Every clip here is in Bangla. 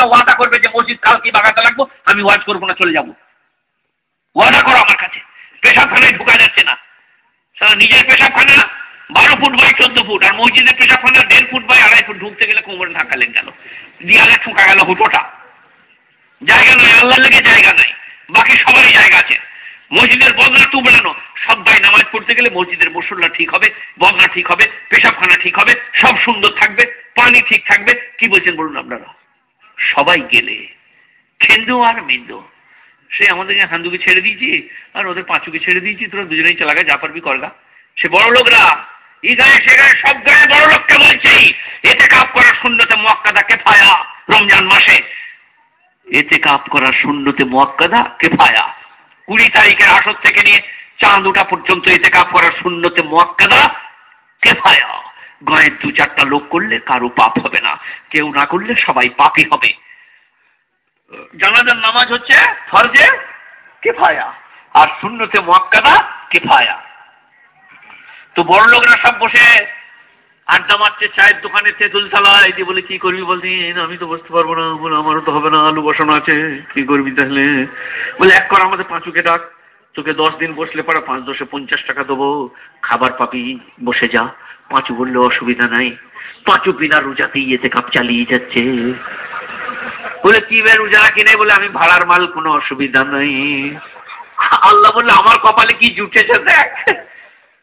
না ওয়াদা করবে যে মসজিদ কালকে বাগাতে লাগবো, আমি ওয়াজ করব না, চলে যাব। ওয়াদা করো আমার কাছে। পেশাবখানায় ঢুকা যাচ্ছে না। সারা নিজের পেশাবখানা বারো ফুট বাই চোদ্দ ফুট, আর মসজিদের পেশাবখানা দেড় ফুট বাই আড়াই ফুট, ঢুকতে গেলে কোমরে ঢাকালেন গেল। দিয়ালে ঠুকা গেল হুটোটা। জায়গা নাই, আল্লাহর লেগে জায়গা নাই। বাকি সবারই জায়গা আছে। মসজিদের বদলা তু বেড়ানো সবাই নামাজ পড়তে গেলে মসজিদের মুসল্লা ঠিক হবে, বদলা ঠিক হবে পেশাবখানা ঠিক হবে, সব সুন্দর থাকবে, পানি ঠিক থাকবে। কি বলছেন বলুন আপনারা? সবাই গেলে। খেন্দু আর মিন্দু। সে আমাদেরকে হান্দুকে ছেড়ে দিয়েছি, আর ওদের পাঁচুকে ছেড়ে দিয়েছি, তোরা দুজনেই চালাগা যা পারবি করগা সে বড় লোকরা এই গায়ে সে গায়ে সব গায়ে বড় লোককে বলছি, এতে কাপ করার শূন্যতে মক্কাদা কেফায়া, রমজান মাসে। এতে কাপ করার শূন্যতে মোয়াক্কাদা কেফায়া। কুড়ি তারিখের আসর থেকে নিয়ে চাঁদ ওঠা পর্যন্ত এতে কাপ করার শূন্যতে মোয়াক্কাদা কেফায়া। গায়ের দু চারটা লোক করলে কারও পাপ হবে না। কেউ না করলে সবাই পাপই হবে। জানাজার নামাজ হচ্ছে ফরজে কেফায়া আর শূন্যতে মোয়াক্কাদা কেফায়া। তো বড় লোকরা সব বসে আড্ডা মারছে, চায়ের দোকানে তেঁতুল থালা এই বলে, কি করবি বলতি? আমি তো বসতে পারব না। বলে, আমারও তো হবে না, আলু বসানো আছে। কি করবি তাহলে? বলে, এক কর আমাদের পাঁচুকে ডাক। তোকে দশ দিন বসলে পরে, পাঁচ দশে পঞ্চাশ টাকা দেবো। খাবার পাবি, বসে যা। পাঁচু বললে, অসুবিধা নাই। পাঁচু বিনা রোজাতেই এতে কাপ চালিয়ে যাচ্ছে। বলে, কি বে রোজা রাখি নাই? বলে, আমি ভাড়ার মাল, কোনো অসুবিধা নাই। আল্লাহ বললে, আমার কপালে কি জুটেছে দেখ।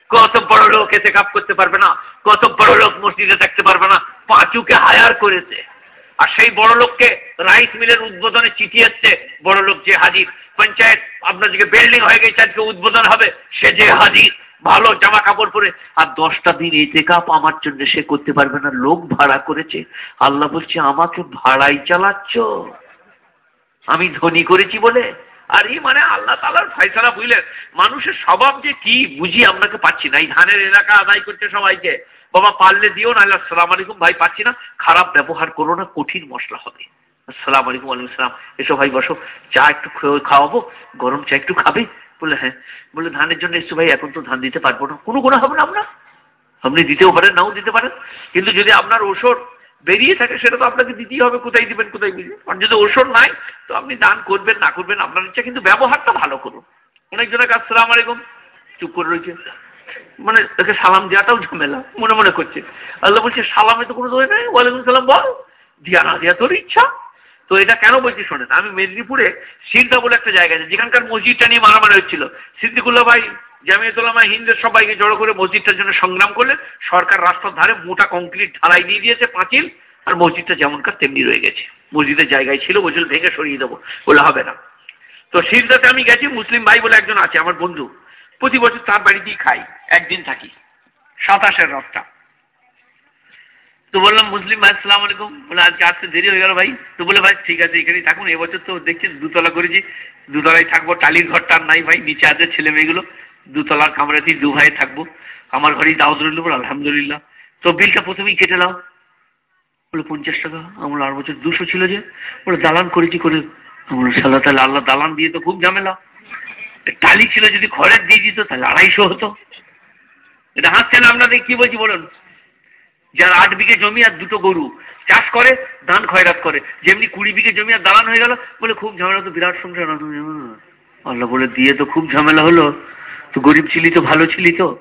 কত বড় লোক এতে কাপ করতে পারবে না, কত বড় লোক মসজিদে থাকতে পারবে না, পাঁচুকে হায়ার করেছে। আর সেই বড় লোককে রাইস মিলের উদ্বোধনে চিঠি এসছে বড় লোক যে হাজির পঞ্চায়েত আপনার দিকে বিল্ডিং হয়ে গেছে, আজকে উদ্বোধন হবে, সে যে হাজির, ভালো জামা কাপড় পরে। আর দশটা দিন এতে কাপ আমার জন্য সে করতে পারবে না, লোক ভাড়া করেছে। আল্লাহ বলছে, আমাকে ভাড়াই চালাচ্ছ? আমি ধনী করেছি বলে। আর এই মানে আল্লাহ তালার ফয়সালা বুঝলেন। মানুষের স্বভাব যে কি, বুঝি আপনাকে পাচ্ছি না। এই ধানের এলাকা আদায় করছে সবাইকে। বাবা, পারলে দিও না আল্লাহ সালাম আলাইকুম ভাই, পাচ্ছি না। খারাপ ব্যবহার করো না, কঠিন মশলা হবে। আসসালাম আলাইকুম আলাইকুম সালাম এসো ভাই, বসো। চা একটু খাওয়াবো, গরম চা একটু খাবে। বলে হ্যাঁ। বলে ধানের জন্য এসছো ভাই, এখন তো ধান দিতে পারব না। কোনো কোনো হবে না আপনার? আপনি দিতেও পারেন, নাও দিতে পারেন। কিন্তু যদি আপনার ওষুধ বেরিয়ে থাকে, সেটা তো আপনাকে দিতেই হবে। কোথায় দিবেন, কোথায় বুঝবেন আর যদি ওষুধ নাই, তো আপনি দান করবেন, না করবেন, আপনার ইচ্ছা, কিন্তু ব্যবহারটা ভালো করুন। অনেকজনের কাছে সালাম আলাইকুম। চুপ করে রয়েছে। মানে তাকে সালাম দেওয়াটাও ঝামেলা, মনে মনে করছে। আল্লাহ বলছে, সালামে তো কোনো দোষ নেই। ওয়ালাইকুম সালাম বল। দিয়া না, দিয়া তোর ইচ্ছা। তো এটা কেন বলছি শোনেন, আমি মেদিনীপুরে সিদ্ধা বলে একটা জায়গা আছে, যেখানকার মসজিদটা নিয়ে মারামারি হচ্ছিল। সিদ্দিকুল্লাহ ভাই জামিয়াতুল্লামা হিন্দের সবাইকে জড়ো করে মসজিদটার জন্য সংগ্রাম করলে সরকার রাস্তার ধারে মোটা কংক্রিট ঢালাই দিয়ে দিয়েছে, পাঁচিল, আর মসজিদটা যেমনকার তেমনি রয়ে গেছে। মসজিদের জায়গায় ছিল, বলছিল, ভেঙে সরিয়ে দেবো। বলে হবে না। তো সিরদাতে আমি গেছি, মুসলিম ভাই বলে একজন আছে, আমার বন্ধু। প্রতি বছর তার বাড়িতেই খাই, একদিন থাকি, সাতাশের রথটা তো বললাম, মুসলিম ভাই, আসসালাম আলাইকুম। বলে, আজকে আসতে দেরি হয়ে গেল ভাই। তো বলে, ভাই, ঠিক আছে, এখানেই থাকুন। এবছর তো দেখছি দুতলা করেছি। দুতলায় থাকব, টালির ঘরটা নাই ভাই, নিচে আছে ছেলে মেয়েগুলো। দুতলার কামরাতেই দু ভাই থাকব। আমার ঘরেই দাওয়াত রইল বলে, আলহামদুলিল্লাহ। তো বিলটা প্রথমেই কেটে নাও। বলে, পঞ্চাশ টাকা? আমার আর বছর দুশো ছিল যে। বলে, দালান করেছি করে। আমার সাল্লাহ তাহলে আল্লাহ দালান দিয়ে তো খুব ঝামেলা। টালি ছিল যদি খড়ের দিয়ে দিত, তাহলে আড়াইশো হতো। এটা হাসছেন আপনাদের কি বলছি, বলুন। যার আট বিঘে জমি আর দুটো গরু চাষ করে, ধান খয়রাত করে। যেমনি কুড়ি বিঘে জমি আর দালান হয়ে গেল, বলে খুব ঝামেলা তো, বিরাট সংসার। আল্লাহ বলে, দিয়ে তো খুব ঝামেলা হলো। তো গরিব ছিলি তো, ভালো ছিলি তো।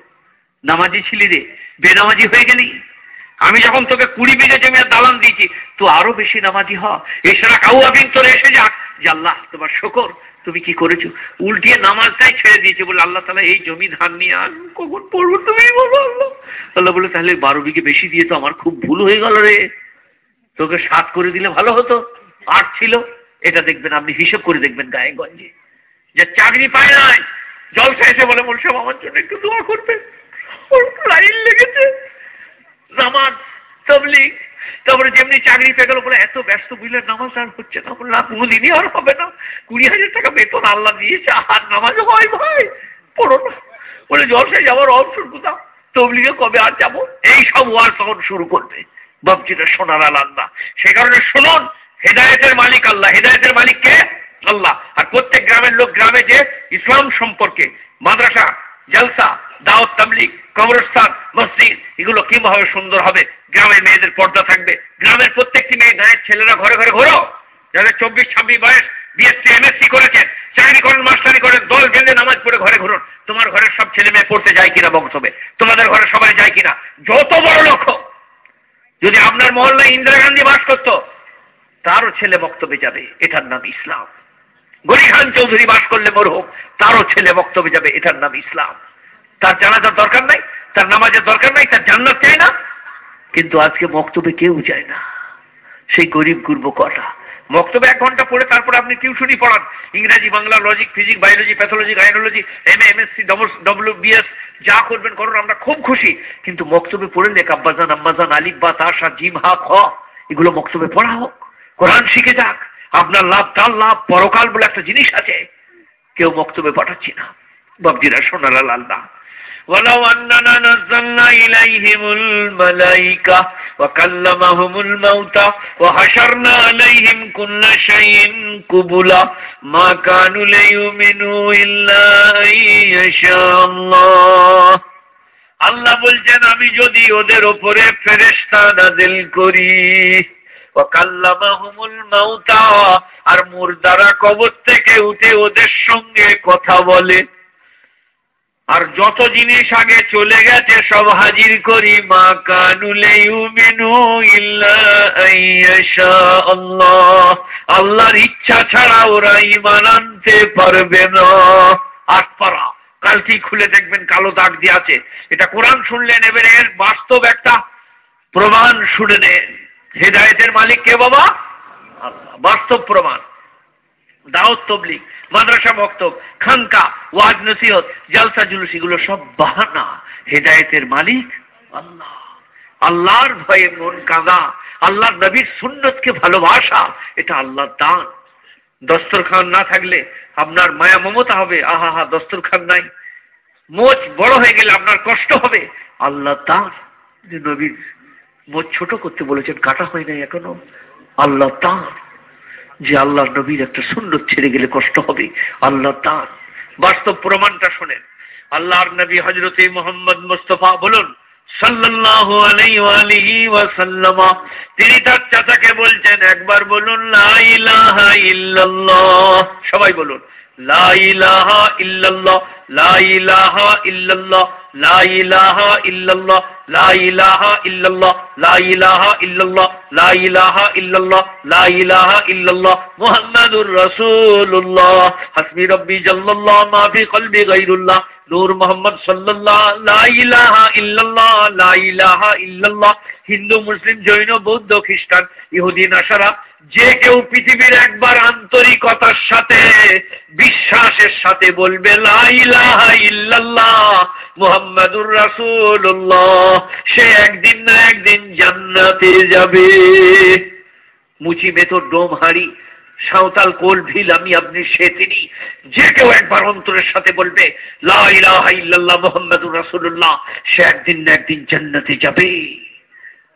নামাজি ছিলি রে, বেনামাজি হয়ে গেলি। আমি যখন তোকে কুড়ি বিঘে জমি আর দালান দিয়েছি, তো আরও বেশি নামাজি হ। এছাড়া কাউ আবিন তোর এসে যাক। যে আল্লাহ, তোমার শকর, তুমি কি করেছ? উল্টিয়ে নামাজটাই ছেড়ে দিয়েছে বলে আল্লাহ তালা এই জমি ধান নিয়ে আন কখন পড়ব তুমি বলো আল্লাহ? আল্লাহ বলে, তাহলে বারো বিঘে বেশি দিয়ে তো আমার খুব ভুল হয়ে গেল রে। তোকে সাত করে দিলে ভালো হতো। আট ছিল। এটা দেখবেন, আপনি হিসেব করে দেখবেন গায়ে গঞ্জে। যে চাকরি পায় নাই, জলসা এসে বলে মনসাব আমার জন্য একটু দোয়া করবে। লাইন লেগেছে। নামাজ তারপরে যেমনি চাকরি পেয়ে গেল, বলে এত ব্যস্ত নামাজ আর হচ্ছে না। বললাম, কোনোদিনই আর হবে না। কুড়ি হাজার টাকা বেতন আল্লাহ দিয়েছে, আর নামাজও হয় ভাই, পড়ো না। বলে, জলসায় যাওয়ার অবসর কোথাও কবে আর যাব? তখন শুরু করবে। বাবজিটা সোনার আল্লাহ সে কারণে শুনুন, হেদায়তের মালিক আল্লাহ। হেদায়তের মালিক কে? আল্লাহ। আর প্রত্যেক গ্রামের লোক গ্রামে যে ইসলাম সম্পর্কে, মাদ্রাসা, জলসা, দাওয়াত, তাবলিগ, কবরস্থান এগুলো সুন্দর হবে। গ্রামের মেয়েদের পর্দা থাকবে। গ্রামের প্রত্যেকটি মেয়ে গায়ের ছেলেরা ঘরে ঘরে ঘোরো। যাদের চব্বিশ, ছাব্বিশ বয়স বিএসসি এমএসসি করেছেন চাকরি করেন, মাস্টারি করেন, দল বেঁধে নামাজ পড়ে ঘরে ঘুরুন। তোমার ঘরের সব ছেলে মেয়ে পড়তে যায় কিনা বক্তব্যে তোমাদের ঘরে সবাই যায় কিনা? যত বড় লক্ষ্য যদি আপনার মহল্লায় ইন্দিরা গান্ধী বাস করতো, তারও ছেলে বক্তব্যে যাবে, এটার নাম ইসলাম। গরি খান চৌধুরী বাস করলে মরহুম তারও ছেলে বক্তব্যে যাবে, এটার নাম ইসলাম। তার জানাজার দরকার নাই? তার নামাজের দরকার নাই, তার জান্নাত চাই না। কিন্তু আজকে বক্তব্যে কেউ যায় না। সেই গরিব গুরব কটা বক্তব্য এক ঘণ্টা পড়ে তারপর আপনি টিউশনই পড়ান। ইংরাজি, Bangla logic physics biology pathology gynaecology M M S C W BS যা করবেন করুন, আমরা খুব খুশি। কিন্তু বক্তব্যে পড়লে কাব্বাজান আম্মাজান, আলিফ, বা তাসা জিম, হা, খ, এগুলো বক্তব্যে পড়া হোক। কোরআন শিখে যাক। আপনার লাভ, তার লাভ, পরকাল বলে একটা জিনিস আছে। কেউ বক্তব্যে পাঠাচ্ছি না। বাবজিরা সোনারা লাল না ولو أننا نزلنا إليهم الملائكة وكلمهم الموتى وحشرنا عليهم كل شيء قبلا ما كانوا ليؤمنوا إلا أن يشاء الله আল্লাহ বলছেন আমি যদি ওদের ওপরে ফেরেস্তা নাজিল করি ওয়াকাল্লামাহুমুল মাউতা আর মুর্দারা কবর থেকে উঠে ওদের সঙ্গে কথা বলে আর যত জিনিস আগে চলে গেছে, সব হাজির করি মা কানুলে ইল্লা আল্লাহ। আল্লাহর ইচ্ছা ছাড়া ওরা ইমান আনতে পারবে না। আটপাড়া কালকেই খুলে দেখবেন কালো দাগ দিয়ে আছে। এটা কোরআন শুনলেন, এবারে এর বাস্তব একটা প্রমাণ শুনে নেন। হেদায়তের মালিক কে বাবা? বাস্তব প্রমাণ। দাওয়াত তবলিগ। মাদ্রাসা বক্তব খানকা, ওয়াজ নসিহত, জালসা জুলুস, এগুলো সব বাহানা। হেদায়েতের মালিক আল্লাহ। আল্লাহর ভয়ে মন কাঁদা। আল্লাহর নবীর সুন্নতকে ভালোবাসা, এটা আল্লাহর দান। দস্তরখান না থাকলে আপনার মায়া মমতা হবে। আহা হা দস্তরখান নাই। মোচ বড় হয়ে গেলে আপনার কষ্ট হবে। আল্লাহ দান। নবীর মোচ ছোট করতে বলেছেন, কাটা হয় নাই এখনও। আল্লাহ দান। যে আল্লাহ নবীর একটা সুন্দর ছেড়ে গেলে কষ্ট হবে। আল্লাহ তার বাস্তব প্রমাণটা শোনেন। আল্লাহর নবী হজরতে মোহাম্মদ মুস্তফা বলুন, সাল্লাল্লাহু আলাইহি তিনি তার চাচাকে বলছেন, একবার বলুন, লা ইলাহা ইল্লাল্লাহ। সবাই বলুন, লা ইলাহা ইল্লাল্লাহ, লা ইলাহা ইল্লাল্লাহ। নূর মোহাম্মদ সাল্লাল্লাহ, লা ইলাহা ইল্লাল্লাহ, লা ইলাহা ইল্লাল্লাহ। হিন্দু, মুসলিম, জৈন, বৌদ্ধ, খ্রিস্টান ইহুদি নাসারা যে কেউ পৃথিবীর একবার আন্তরিকতার সাথে, বিশ্বাসের সাথে বলবে মুহাম্মাদুর রাসূলুল্লাহ। সে একদিন না একদিন জান্নাতে যাবে। মুচি মেথর ডোম হাড়ি, সাঁওতাল কোল ভিল, আমি আপনি সে তিনি যে কেউ একবার অন্তরের সাথে বলবে, লা ইলাহা ইল্লাল্লাহ মুহাম্মাদুর সে একদিন না একদিন জান্নাতে যাবে।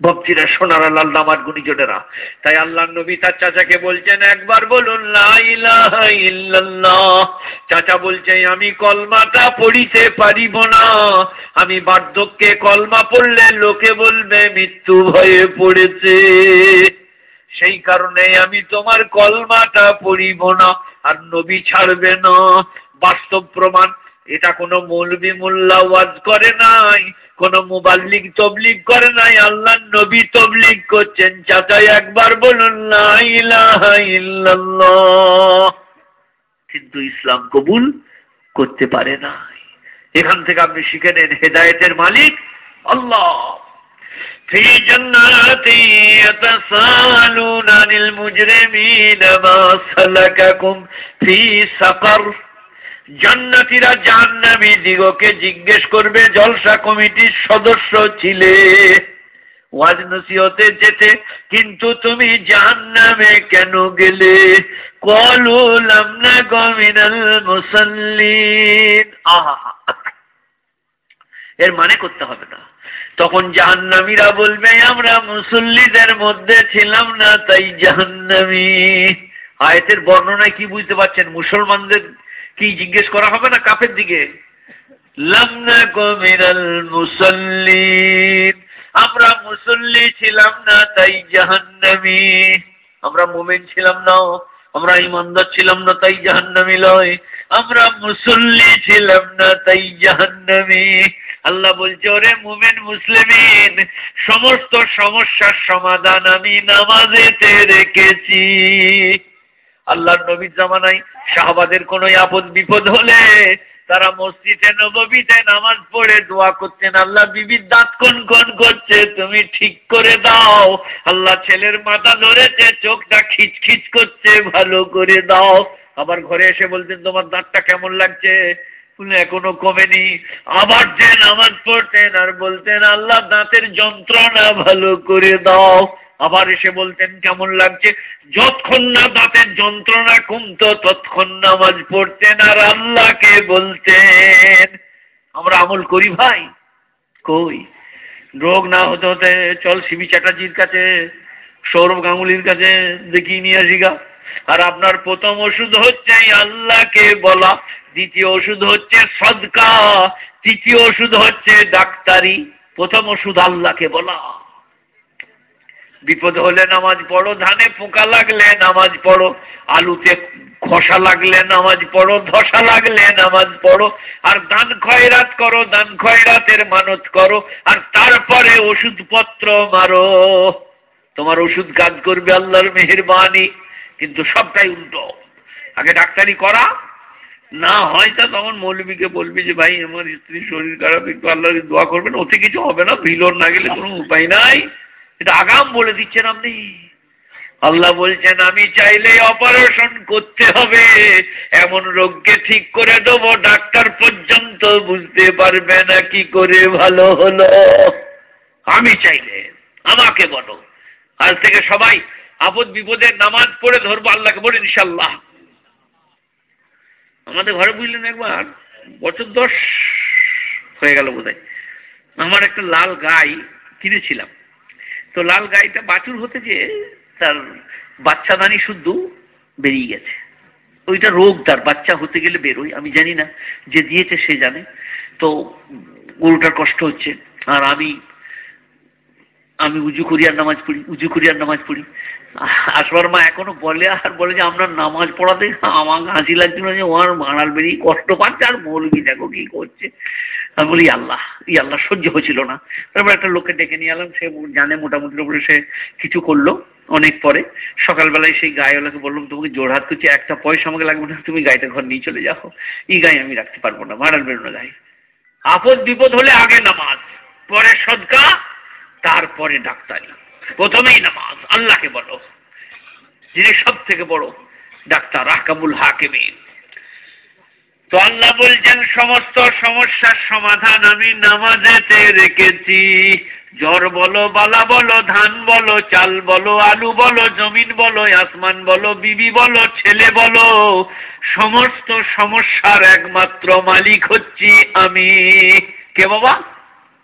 ভক্তিরা সোনার আল্লাহ আমার গুণীজনেরা। তাই আল্লাহ নবী তার চাচাকে বলছেন, একবার বলুন চাচা বলছে, আমি কলমাটা পড়িতে পারিব না। আমি বার্ধক্যে কলমা পড়লে লোকে বলবে, মৃত্যু ভয়ে পড়েছে। সেই কারণে আমি তোমার কলমাটা পড়িব না, আর নবী ছাড়বে না। বাস্তব প্রমাণ এটা কোনো মৌলবি মোল্লা ওয়াজ করে নাই কোন মুবাল্লিক তবলিগ করে নাই আল্লাহ নবী তবলিগ করছেন চাচাই একবার বলুন লা ইলাহা ইল্লাল্লাহ কিন্তু ইসলাম কবুল করতে পারে নাই এখান থেকে আপনি শিখে নেন হেদায়েতের মালিক আল্লাহ في جنات يتساءلون عن المجرمين ما سلككم في سقر জান্নাতীরা জাহান্নামী দিগকে জিজ্ঞেস করবে, জলসা কমিটির সদস্য ছিলে। ওয়াজ নসিহতে যেতে, কিন্তু তুমি জাহান্নামে কেন গেলে? কলু লামনা গমিনাল মুসাল্লিন। এর মানে করতে হবে না। তখন জাহান্নামীরা বলবে, আমরা মুসল্লিদের মধ্যে ছিলাম না, তাই জাহান্নামী। আয়তের বর্ণনায় কি বুঝতে পারছেন? মুসলমানদের কি জিজ্ঞেস করা হবে না কাপের দিকে? আমরা মুসল্লি ছিলাম না, তাই জাহান্নামী। আমরা মোমেন ছিলাম না, আমরা ইমানদার ছিলাম না, তাই জাহান্নামি লয়। আমরা মুসল্লি ছিলাম না, তাই জাহান্নামি। আল্লাহ বলছে, ওরে মুমেন মুসলিমিন, সমস্ত সমস্যার সমাধান আমি নামাজেতে রেখেছি। আল্লাহর নবীর জামানায় শাহবাদের কোনো আপদ বিপদ হলে তারা মসজিদে নবীতে নামাজ পড়ে দোয়া করতেন, আল্লাহ বিবির দাঁত কোন কোন করছে? তুমি ঠিক করে দাও। আল্লাহ ছেলের মাথা ধরেছে, চোখটা খিচখিচ করছে, ভালো করে দাও। আবার ঘরে এসে বলতেন, তোমার দাঁতটা কেমন লাগছে? এখনও কমেনি। আবার যে নামাজ পড়তেন আর বলতেন, আল্লাহ দাঁতের যন্ত্রণা ভালো করে দাও। আবার এসে বলতেন, কেমন লাগছে? যতক্ষণ না দাঁতের যন্ত্রণা কমতো তৎক্ষণ নামাজ পড়তেন আর আল্লাহকে বলতেন। আমরা আমল করি ভাই? কই? রোগ না হতে হতে চল শিবি চ্যাটার্জির কাছে, সৌরভ গাঙ্গুলির কাছে দেখি নিয়ে আসি গা। আর আপনার প্রথম ওষুধ হচ্ছে আল্লাহকে বলা, দ্বিতীয় ওষুধ হচ্ছে সদকা, তৃতীয় ওষুধ হচ্ছে ডাক্তারি, প্রথম ওষুধ আল্লাহকে বলা। বিপদ হলে নামাজ পড়ো, ধানে পোকা লাগলে নামাজ পড়ো, আলুতে খসা লাগলে নামাজ পড়ো, ধসা লাগলে নামাজ পড়ো, আর দান খয়রাত করো, দান খয়রাতের মানত করো, আর তারপরে ওষুধপত্র মারো। তোমার ওষুধ কাজ করবে আল্লাহর মেহরবানি, কিন্তু সবটাই উল্টো। আগে ডাক্তারি করা, না হয় তা তখন মৌলবীকে বলবি যে, ভাই, আমার স্ত্রীর শরীর খারাপ, একটু আল্লাহকে দোয়া করবেন, ওতে কিছু হবে না ভিলোর না গেলে কোনো উপায় নাই। এটা আগাম বলে দিচ্ছেন আপনি। আল্লাহ বলছেন, আমি চাইলে অপারেশন করতে হবে। এমন রোগকে ঠিক করে দেবো, ডাক্তার পর্যন্ত বুঝতে পারবে না কি করে ভালো হলো। আমি চাইলে, আমাকে বলো। আজ থেকে সবাই আপদ বিপদের নামাজ পড়ে ধরবো, আল্লাহকে বলে ইনশাল্লাহ আমাদের ঘরে বুঝলেন একবার, বছর দশ হয়ে গেল বোধ আমার একটা লাল গাই কিনেছিলাম। তো লাল গাইটা বাছুর হতে যে তার বাচ্চা দানি শুদ্ধ বেরিয়ে গেছে। ওইটা রোগ, তার বাচ্চা হতে গেলে বেরোয়, আমি জানি না, যে দিয়েছে সে জানে। তো গরুটার কষ্ট হচ্ছে। আর আমি আমি উজু করিয়ার নামাজ পড়ি, উজু করিয়ার নামাজ পড়ি। আসবার মা এখনও বলে আর বলে যে আপনার নামাজ পড়াতে আমার হাসি লাগছিল যে ওর মারাল বেরিয়ে কষ্ট পাচ্ছে আর মৌলবি দেখো কি করছে? আমি বলি, আল্লাহ ই আল্লাহ সহ্য হয়েছিল না। তারপর একটা লোককে ডেকে নিয়ে এলাম, সে জানে মোটামুটির উপরে সে কিছু করল অনেক পরে। সকালবেলায় সেই গায়েওয়ালাকে বললাম, তোমাকে জোরহাত করছি, একটা পয়সা আমাকে লাগবে না, তুমি গাইটা ঘর নিয়ে চলে যাও। এই গায়ে আমি রাখতে পারব না মারাল বেরোনো গায়ে। আপদ বিপদ হলে আগে নামাজ, পরে সদকা তারপরে ডাক্তারি। প্রথমেই নামাজ, আল্লাহকে বলো। যিনি সব থেকে বড় ডাক্তার আকাবুল হাকিমিন। তো আল্লাহ বলছেন, সমস্ত সমস্যার সমাধান আমি নামাজেতে রেখেছি। জ্বর বলো, বালা বলো, ধান বলো, চাল বলো, আলু বলো, জমিন বলো, আসমান বলো, বিবি বলো, ছেলে বলো, সমস্ত সমস্যার একমাত্র মালিক হচ্ছি আমি। কে বাবা?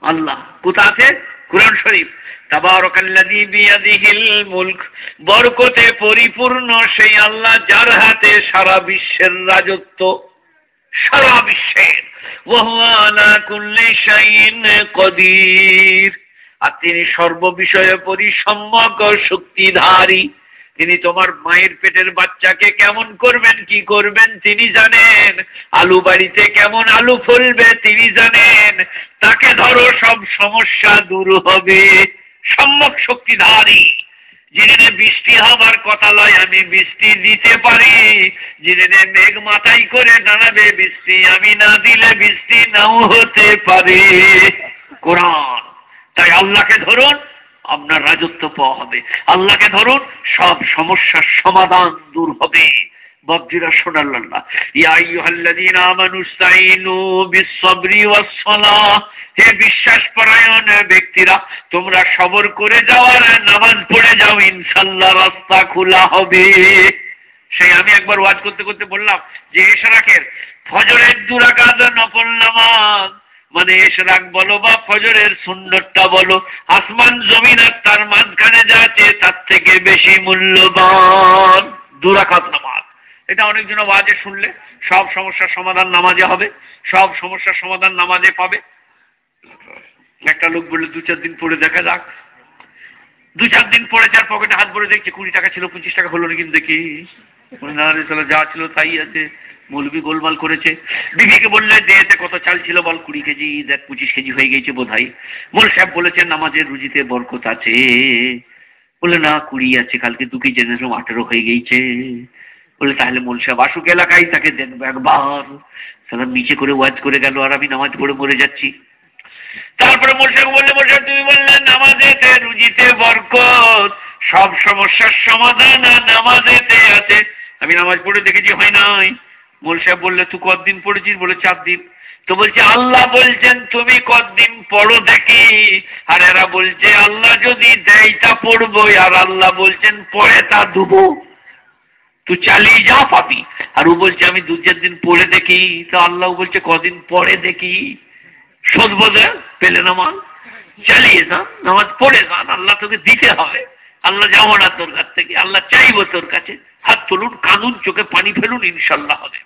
আল্লাহ। কোথা আছে? কোরআন শরীফ, তাবারকাল্লাযী বিয়াদিহিল মুলক, বরকতে পরিপূর্ণ সেই আল্লাহ যার হাতে সারা বিশ্বের রাজত্ব, সারা বিশ্বের, ওয়াহুয়া কুল্লি শাইইন কদির। আর তিনি সর্ববিষয়ে পরিসম্যক শক্তিধারী। তিনি তোমার মায়ের পেটের বাচ্চাকে কেমন করবেন, কি করবেন, তিনি জানেন। আলু বাড়িতে কেমন আলু ফলবে, তিনি জানেন। তাকে ধরো, সব সমস্যা দূর হবে। সম্যক শক্তিধারী। যিনি বৃষ্টি হবার কথা লয়, আমি বৃষ্টি দিতে পারি। যিনি মেঘ মাথায় করে দাঁড়াবে বৃষ্টি, আমি না দিলে বৃষ্টি নাও হতে পারে। কোরআন। তাই আল্লাহকে ধরুন, আপনার রাজত্ব পাওয়া হবে। আল্লাহকে ধরুন, সব সমস্যার সমাধান দূর হবে। ববজিরা শোনাল আল্লাহ ইয়া আমানু ইসতাঈনু বিস-সাবরি ওয়াস-সালাহ। হে বিশ্বাস পরায়ণ ব্যক্তিরা, তোমরা সবর করে যাও আর নামাজ পড়ে যাও, ইনশাআল্লাহ রাস্তা খোলা হবে। সেই আমি একবার ওয়াজ করতে করতে বললাম যে এশরাকের ফজরের দুরাকাত নফল নামাজ? মানে এশরাক বলো বা ফজরের সুন্দরটা বলো, আসমান জমিন আর তার মাঝখানে যা আছে তার থেকে বেশি মূল্যবান দুরাকাত নামাজ। এটা অনেকজন ওয়াজে শুনলে, সব সমস্যার সমাধান নামাজে হবে, সব সমস্যার সমাধান নামাজে পাবে। একটা লোক বললে, দু চার দিন পরে দেখা যাক। দু চার দিন পরে যার পকেটে হাত ভরে দেখছে কুড়ি টাকা ছিল, পঁচিশ টাকা হলো না কিন্তু দেখি। যা ছিল তাই আছে মৌলবি গোলমাল করেছে। বিবিকে বললে দেতে কত চাল ছিল বল, কুড়ি কেজি, দেখ, পঁচিশ কেজি হয়ে গেছে বোধ হয় মোল সাহেব বলেছেন নামাজের রুজিতে বরকত আছে। বলে না, কুড়ি আছে, কালকে দু কেজি জেনেছিলাম আঠেরো হয়ে গেছে। বলে, তাহলে মোল সাহেব আসুক এলাকায়, তাকে দেখব একবার। সালাম নিচে করে ওয়াজ করে গেল, আর আমি নামাজ পড়ে মরে যাচ্ছি। তারপরে মোর্শেক বললে মোর্শেক তুমি বললেন নামাজেতে রুজিতে বরকত, সব সমস্যার সমাধান আর নামাজেতে আছে। আমি নামাজ পড়ে দেখেছি, হয় নাই। মোল সাহেব বললে, তুই কতদিন পড়েছিস? বলে, চার দিন। তো বলছে, আল্লাহ বলছেন, তুমি কতদিন পড়ো দেখি। আর এরা বলছে, আল্লাহ যদি দেয় তা পড়ব আর আল্লাহ বলছেন পড়ে তা দুবো তুই চালিয়ে যা পাবি আর ও বলছে, আমি দু চার দিন পড়ে দেখি। তো আল্লাহ বলছে, কদিন পরে দেখি? শোধ বোধে পেলে নামাজ? চালিয়ে যান নামাজ পড়ে যান আল্লাহ তোকে দিতে হবে। আল্লাহ যাব না তোর কাছ থেকে, আল্লাহ চাইব তোর কাছে। হাত তুলুন, কাঁদুন, চোখে পানি ফেলুন ইনশাল্লাহ হবে।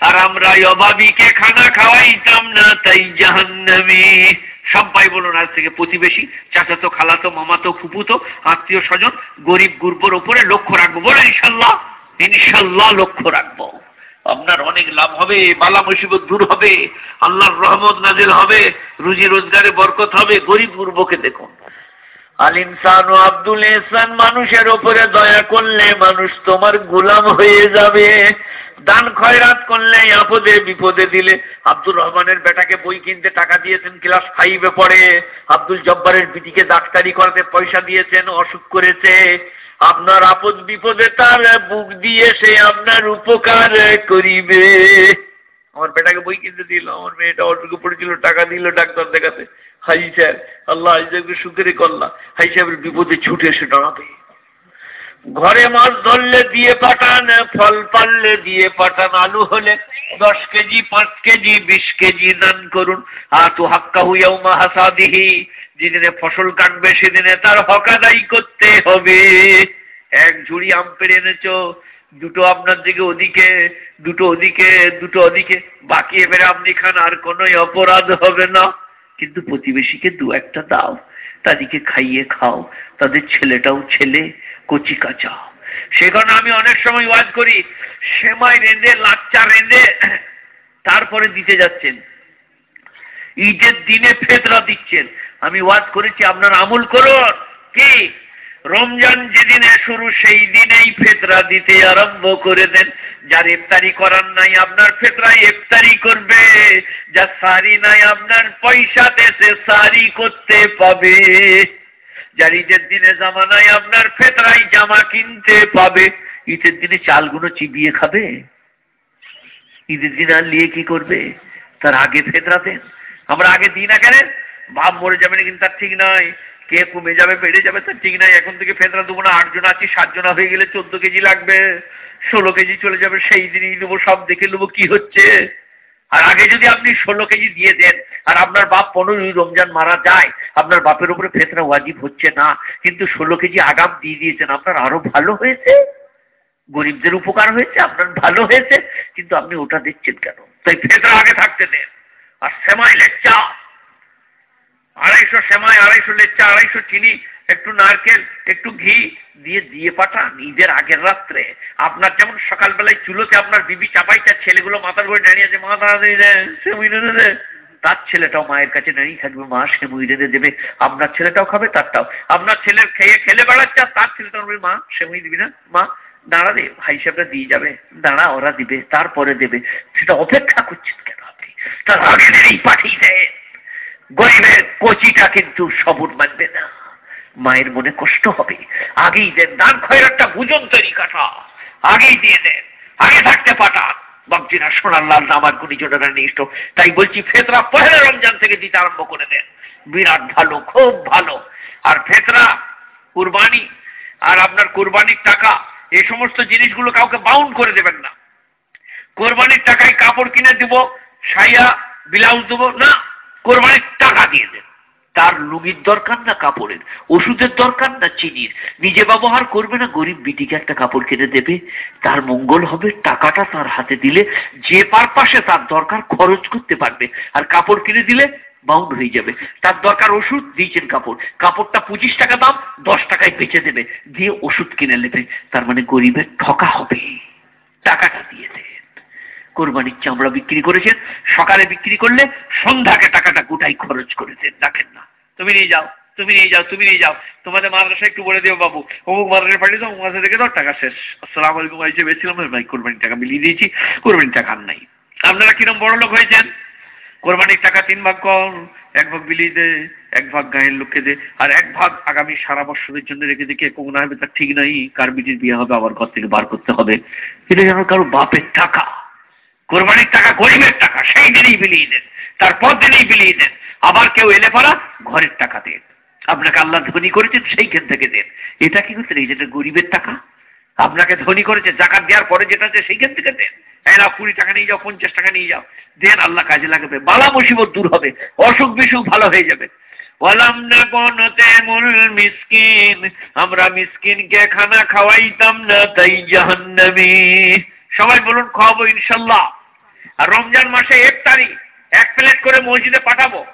আর আমরা অভাবীকে খানা খাওয়াইতাম না তাই জাহান্নামী। সবাই বোন আজ থেকে প্রতিবেশী, চাচাতো, খালাতো, মামাতো ফুপুতো আত্মীয় স্বজন, গরিব গুরবর ওপরে লক্ষ্য রাখব। বলে ইনশাল্লাহ ইনশাল্লাহ লক্ষ্য রাখব। আপনার অনেক লাভ হবে, বালা মুসিবত দূর হবে, আল্লাহর রহমত নাজিল হবে, রুজি রোজগারে বরকত হবে, গরিব গুরবকে দেখুন। আল ইনসান ও আব্দুল ইহসান, মানুষের ওপরে দয়া করলে মানুষ তোমার গোলাম হয়ে যাবে। দান খয়রাত করলে আপদে বিপদে দিলে। আব্দুর রহমানের বেটাকে বই কিনতে টাকা দিয়েছেন, ক্লাস ফাইভে পড়ে। আব্দুল জব্বারের বিটিকে ডাক্তারি করাতে পয়সা দিয়েছেন, অসুখ করেছে। আপনার আপদ বিপদে তার বুক দিয়ে সে আপনার উপকার করিবে। আমার বেটাকে বই কিনতে দিল আমার মেয়েটা অসুখে পড়েছিল, টাকা দিল ডাক্তার দেখাতে। হাই স্যার, আল্লাহ আইজাকে সুখেরে করলা হাই সাহেবের বিপদে ছুটে এসে দাঁড়াবে। ঘরে মাছ ধরলে দিয়ে পাঠান, ফল পারলে দিয়ে পাঠান, আলু হলে দশ কেজি, পাঁচ কেজি, বিশ কেজি দান করুন। আতু হাক্কা হুইয়াউমা হাসাদিহি, যেদিনে ফসল কাটবে সেদিনে তার হকাদাই করতে হবে। এক ঝুড়ি আম পেড়ে এনেছো দুটো আপনার দিকে ওদিকে, দুটো ওদিকে দুটো ওদিকে। বাকি এবারে আপনি খান, আর কোনো অপরাধ হবে না। কিন্তু প্রতিবেশীকে দু একটা দাও, তাদেরকে খাইয়ে খাও। তাদের ছেলেটাও ছেলে, কচি কাঁচা। সে কারণে আমি অনেক সময় ওয়াজ করি, সেমাই রেঁধে, লাচ্চা রেঁধে, তারপরে দিতে যাচ্ছেন। ঈদের দিনে ফেতরা দিচ্ছেন। আমি ওয়াজ করেছি, আপনার আমল করুন। কি? রমজান যেদিনে শুরু, সেই দিনেই ফেতরা দিতে আরম্ভ করে দেন। যার ইফতারি করার নাই, আপনার ফেতরা ইফতারি করবে। যা সারি নাই, আপনার পয়সা দেশে সারি করতে পাবে। যার ঈদের দিনে জামা নাই, আপনার ফেতরাই জামা কিনতে পাবে। ঈদের দিনে চালগুলো চিবিয়ে খাবে। ঈদের দিন আর নিয়ে কি করবে? তার আগে ফেতরা দেন। আমরা আগে দিই না কেন? ভাব মরে যাবে না কিন্তু তার ঠিক নয় কে কমে যাবে, বেড়ে যাবে তার ঠিক নাই। এখন থেকে ফেতরা দেবো না আটজন আছি, সাতজনা হয়ে গেলে চোদ্দ কেজি লাগবে। ষোলো কেজি চলে যাবে, সেই দিনই দেবো সব দেখে নেব কি হচ্ছে। আর আগে যদি আপনি ষোলো কেজি দিয়ে দেন, আর আপনার বাপ পনেরোই রমজান মারা যায়, আপনার বাপের উপরে ফেতরা ওয়াজিব হচ্ছে না। কিন্তু ষোলো কেজি আগাম দিয়ে দিয়েছেন, আপনার আরও ভালো হয়েছে? গরিবদের উপকার হয়েছে, আপনার ভালো হয়েছে, কিন্তু আপনি ওটা দিচ্ছেন কেন? তাই ফেতরা আগে থাকতে দেন। আর সেমাই লেচ্চা আড়াইশো সেমাই, আড়াইশো লেচ্চা, আড়াইশো চিনি, একটু নারকেল, একটু ঘি দিয়ে দিয়ে পাঠান ঈদের আগের রাত্রে। আপনার যেমন সকালবেলায় চুলোতে আপনার বিবি চাপাইটা ছেলেগুলো মাথার করে দাঁড়িয়ে আছে, মা, তাড়াতাড়ি তার ছেলেটাও মায়ের কাছে দাঁড়িয়ে থাকবে, মা, সেমুই রেঁধে দেবে। আপনার ছেলেটাও খাবে, তারটাও। আপনার ছেলের খেয়ে খেলে বেড়াচ্ছে তার ছেলেটাও বলবে, মা, সেমুই দিবি না? মা, দাঁড়া রে ভাই সাহেবরা দিয়ে যাবে। দাঁড়া, ওরা দিবে, তারপরে দেবে। সেটা অপেক্ষা করছেন কেন আপনি? তার আগে পাঠিয়ে দেয় গরিবের কচিটা কিন্তু সবুর মানবে না। মায়ের মনে কষ্ট হবে। আগেই দেন, দান খয়রাতটা বুঝুন তৈরি কাটা আগেই দিয়ে দেন। আগে থাকতে পাঠান। বাবজিরা সোনার লাল আমার গুণীজনেরা নিষ্ঠ। তাই বলছি, ফেতরা পহেলা রমজান থেকে দিতে আরম্ভ করে দেন। বিরাট ভালো, খুব ভালো। আর ফেতরা, কুরবানি আর আপনার কুরবানির টাকা এই সমস্ত জিনিসগুলো কাউকে বাউন্ড করে দেবেন না। কোরবানির টাকায় কাপড় কিনে দিব, সাইয়া, ব্লাউজ দেবো, না। কোরবানির টাকা দিয়ে দেন। তার লুগির দরকার না কাপড়ের? ওষুধের দরকার না চিনির? নিজে ব্যবহার করবে না গরিব বিটিকে একটা কাপড় কিনে দেবে? তার মঙ্গল হবে টাকাটা তার হাতে দিলে যে পারপাসে তার দরকার খরচ করতে পারবে। আর কাপড় কিনে দিলে বাউন্ড হয়ে যাবে। তার দরকার ওষুধ, দিয়েছেন কাপড়। কাপড়টা পঁচিশ টাকা দাম, দশ টাকায় বেচে দেবে। দিয়ে ওষুধ কিনে নেবে। তার মানে গরিবের ঠকা হবে। টাকাটা দিয়ে দেন কোরবানির চামড়া বিক্রি করেছেন, সকালে বিক্রি করলে সন্ধ্যাকে টাকাটা গোটাই খরচ করে দেন রাখেন না। তুমি নিয়ে যাও, তুমি নিয়ে যাও, তুমি নিয়ে যাও। তোমাদের মাদ্রাসা একটু বলে দিও বাবু, অমুক মাদ্রাসা পাঠিয়ে দাও মাদ্রাসা থেকে দাও, টাকা শেষ। আসসালাম আলাইকুম এসে বেছিলাম ভাই, কোরবানির টাকা মিলিয়ে দিয়েছি, কোরবানির টাকা আর নাই। আপনারা কিরম বড় লোক হয়েছেন? কোরবানির টাকা তিন ভাগ কর, এক ভাগ বিলিয়ে দে, এক ভাগ গায়ের লোককে দে, আর এক ভাগ আগামী সারা বছরের জন্য রেখে দেখে কোন হবে, তার ঠিক নাই, কার বিটির বিয়ে হবে, আবার ঘর থেকে বার করতে হবে। এটা যেন কারও বাপের টাকা। কোরবানির টাকা, গরিবের টাকা, সেই দিনেই বিলিয়ে দেন, তারপর দিনেই বিলিয়ে দেন। আবার কেউ এলে পারা ঘরের টাকা দেন। আপনাকে আল্লাহ ধনী করেছেন, সেইখান থেকে দেন। এটা কি করছেন? এই যেটা গরিবের টাকা? আপনাকে ধনী করেছে, জাকাত দেওয়ার পরে যেটা আছে সেইখান থেকে দেন। এরা কুড়ি টাকা নিয়ে যাও, পঞ্চাশ টাকা নিয়ে যাও। দেন, আল্লাহ কাজে লাগাবে। বালা মুসিবত দূর হবে, অসুখ বিসুখ ভালো হয়ে যাবে। মিসকিন, আমরা মিসকিনকে খানা খাওয়াইতাম না তাই জাহান্নামী। সবাই বলুন, খাওয়াবো ইনশাল্লাহ। আর রমজান মাসে ইফতারি এক প্লেট করে মসজিদে পাঠাবো।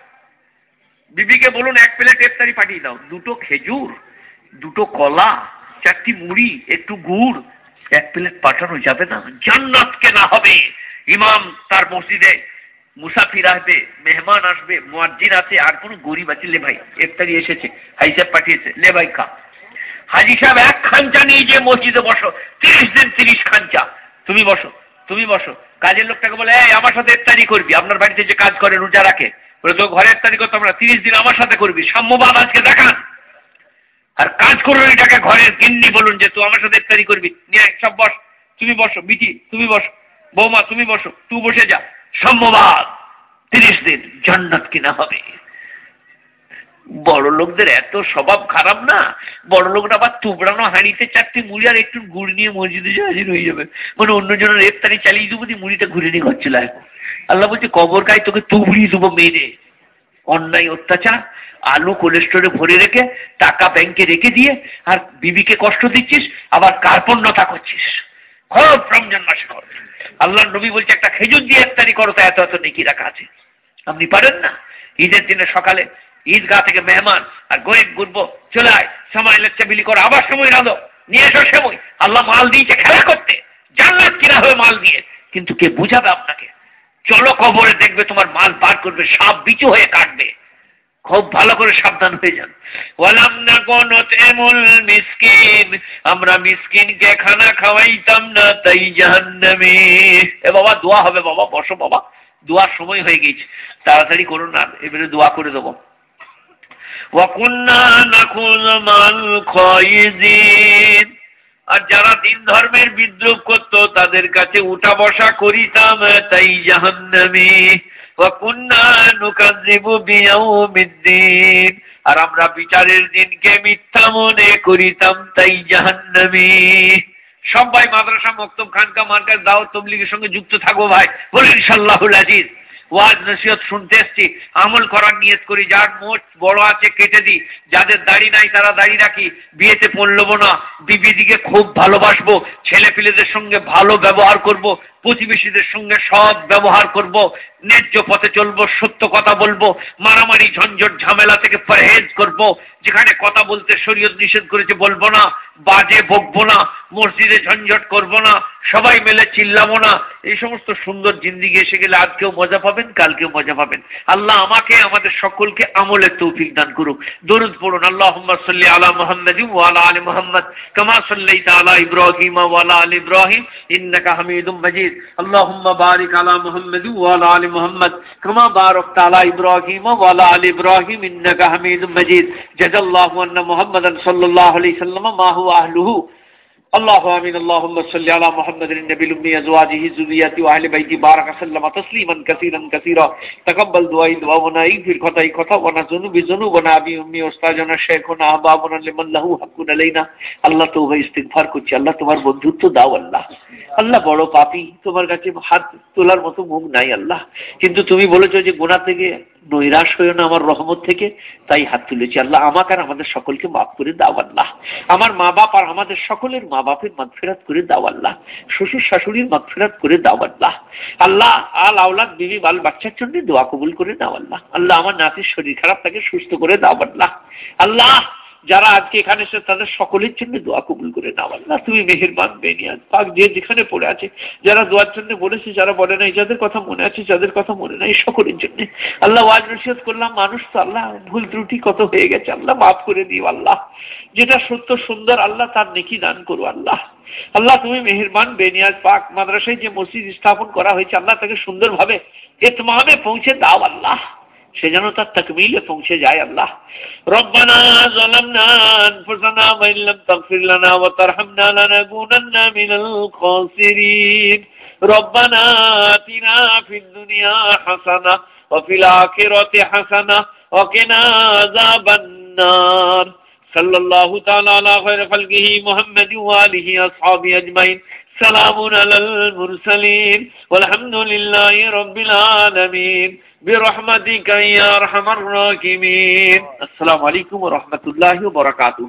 বিবিকে বলুন, এক প্লেট ইফতারি পাঠিয়ে দাও। দুটো খেজুর, দুটো কলা, চারটি মুড়ি, একটু গুড়, এক প্লেট পাঠানো যাবে না। জান্নাত কেনা হবে। ইমাম তার মসজিদে মুসাফির আসবে, মেহমান আসবে, মুয়াজ্জিন আছে, আর কোন গরিব আছে। লে ভাই ইফতারি এসেছে হাই সাহেব পাঠিয়েছে। লে ভাই, খা। হাজি সাহেব, এক খাঞ্চা নিয়ে যে মসজিদে বসো। তিরিশ দিন তিরিশ খাঞ্চা। তুমি বসো তুমি বসো। কাজের লোকটাকে বলে আমার সাথে ইফতারি করবি। আপনার বাড়িতে যে কাজ করে, রোজা রাখে। বলে তো ঘরে ইফতারি করতে আমরা তিরিশ দিন আমার সাথে করবি। সাম্যবাদ আজকে দেখান। আর কাজ করুন এটাকে ঘরের গিন্নি বলুন যে, তুই আমার সাথে ইফতারি করবি। নিয়ে সব বস। তুমি বসো। বিটি, তুমি বসো। বৌমা, তুমি বসো। তুই বসে যা। সাম্যবাদ। তিরিশ দিন জান্নাত কিনা হবে। বড় লোকদের এত স্বভাব খারাপ না? বড় লোকরা আবার তুবড়ানো হাঁড়িতে চারটি মুড়ি আর একটু গুড় নিয়ে মসজিদে হাজির হয়ে যাবে। মানে অন্যজনের ইফতারি চালিয়ে দেবো দিয়ে মুড়িটা ঘুরে নিয়ে ঘর চলে আল্লাহ বলছে, কবর গায়ে তোকে তুবড়ি দেবো মেরে। অন্যায় অত্যাচার, আলু কোলেস্টোরে ভরে রেখে, টাকা ব্যাংকে রেখে দিয়ে, আর বিবিকে কষ্ট দিচ্ছিস, আবার কার্পণ্যতা করছিস। খুব রমজান মাসে কর আল্লাহ নবী বলছে, একটা খেজুর দিয়ে ইফতারি করো, তো এত এত নেকি রাখা আছে। আপনি পারেন না? ঈদের দিনে সকালে ঈদগাহ থেকে মেহমান আর গরিব গুরব চলে আয়। সময় লেচ্ছে বিলি করো, আবার সময় রাঁধো নিয়ে এসো সময়। আল্লাহ মাল দিয়েছে খেলা করতে। জান্নাত কিনা হবে মাল দিয়ে। কিন্তু কে বুঝাবে আপনাকে? চলো কবরে দেখবে তোমার মাল বার করবে, সাপ বিচু হয়ে কাটবে। খুব ভালো করে সাবধান হয়ে যান। ওয়ালাম না কোন তেমুল মিসকিন। আমরা মিসকিনকে খানা খাওয়াইতাম না, তাই জাহান্নামে। এ বাবা, দোয়া হবে বাবা, বসো বাবা। দোয়ার সময় হয়ে গেছে। তাড়াতাড়ি করুন না, এবারে দোয়া করে দেবো। ওয়াকুন্না নাকুল মাল খয়িদিন আর যারা দিন ধর্মের বিদ্রোহ করত, তাদের কাছে উঠা বসা করিতাম তাই জাহান্নামী। আর আমরা বিচারের দিনকে মিথ্যা মনে করিতাম তাই জাহান্নামি। সবাই মাদ্রাসা মক্তব খানকা মার্কাজ দাওয়াত তবলিগের সঙ্গে যুক্ত থাকব ভাই। বলি ইনশাল্লাহুল আজিজ। ওয়াজ নসিহত শুনতে এসছি। আমল করার নিয়ত করি। যার মোট বড় আছে, কেটে দিই। যাদের দাড়ি নাই, তারা দাড়ি রাখি। বিয়েতে পড়লবো না। বিবিদিকে খুব ভালোবাসবো। ছেলে পিলেদের সঙ্গে ভালো ব্যবহার করব। প্রতিবেশীদের সঙ্গে সৎ ব্যবহার করব, ন্যায্য পথে চলবো, সত্য কথা বলব, মারামারি, ঝঞ্ঝট, ঝামেলা থেকে পরহেজ করব, যেখানে কথা বলতে শরীয়ত নিষেধ করেছে, বলব না, বাজে বকবো না, মসজিদে ঝঞ্ঝট করব না, সবাই মিলে চিল্লাবো না। এই সমস্ত সুন্দর জিন্দিগি এসে গেলে আজকেও মজা পাবেন কালকেও মজা পাবেন। আল্লাহ আমাকে, আমাদের সকলকে আমলের তৌফিক দান করুক। দরুদ পড়ুন আল্লাহ সাল্লি আলা মুহাম্মদ ওয়ালা আলী মোহাম্মদ, কামা সাল্লাইতা আলা ইব্রাহিম ওয়ালা আলী ইব্রাহিম, ইন্নাকা হামিদুম মাজিদ। اللهم بارك على محمد وعلى آل محمد. كما باركت على إبراهيم وعلى آل إبراهيم إنك حميد مجيد. جزا الله أن محمدا صلى الله عليه وسلم ما هو أهله. الله امين اللهم صل على محمد النبي الامي ازواجه ذريته واهل بيته بارك وسلم تسليما كثيرا كثيرا تقبل دعائي دعاءنا اغفر خطاي خطا ونذنوب ذنوبنا ابي امي استاذنا شيخنا احبابنا لمن له حق علينا আল্লাহ তো ইস্তিগফার করছি আল্লাহ তোমার বন্ধুত্ব দাও আল্লাহ আল্লাহ বড় পাপি তোমার কাছে হাত তোলার মতো মুখ নাই আল্লাহ কিন্তু তুমি বলেছো যে গোনা থেকে নৈরাশ হয়েও না আমার রহমত থেকে তাই হাত তুলেছি আল্লাহ আমাকে আর আমাদের সকলকে মাফ করে দাও আল্লাহ আমার মা বাপ আর আমাদের সকলের মা বাপের মাগফেরাত করে দাও আল্লাহ শ্বশুর শাশুড়ির মাগফেরাত করে দাও আল্লাহ। আল্লাহ, আল আওলাদ, বিবি, বাল বাচ্চার জন্য দোয়া কবুল করে দাও আল্লাহ। আল্লাহ, আমার নাতির শরীর খারাপ তাকে সুস্থ করে দাও আল্লাহ। আল্লাহ যারা আজকে এখানে এসে তাদের সকলের জন্য দোয়া কবুল করে নাও। আল্লাহ, তুমি মেহেরবান, বেনিয়াজ, পাক যে যেখানে পড়ে আছে, যারা দোয়ার জন্য বলেছে, যারা বলে নাই, যাদের কথা মনে আছে, যাদের কথা মনে নাই, সকলের জন্য। আল্লাহ, ওয়াজ নসিহত করলাম, মানুষ তো আল্লাহ, ভুল ত্রুটি কত হয়ে গেছে, আল্লাহ মাফ করে দিও, আল্লাহ। যেটা সত্য, সুন্দর, আল্লাহ তার নেকি দান করো, আল্লাহ। আল্লাহ, তুমি মেহেরবান, বেনিয়াজ, পাক মাদ্রাসায় যে মসজিদ স্থাপন করা হয়েছে, আল্লাহ তাকে সুন্দরভাবে এতমামে পৌঁছে দাও, আল্লাহ। সে যেন তার তকমিলে পৌঁছে যায় আল্লাহ। রব্বানা জালামনা আনফুসানা ওয়া ইল্লাম আজমাইন। সালামুন আলাল মুরসালিন। ওয়া برحمتك يا أرحم الراحمين. السلام عليكم ورحمة الله وبركاته.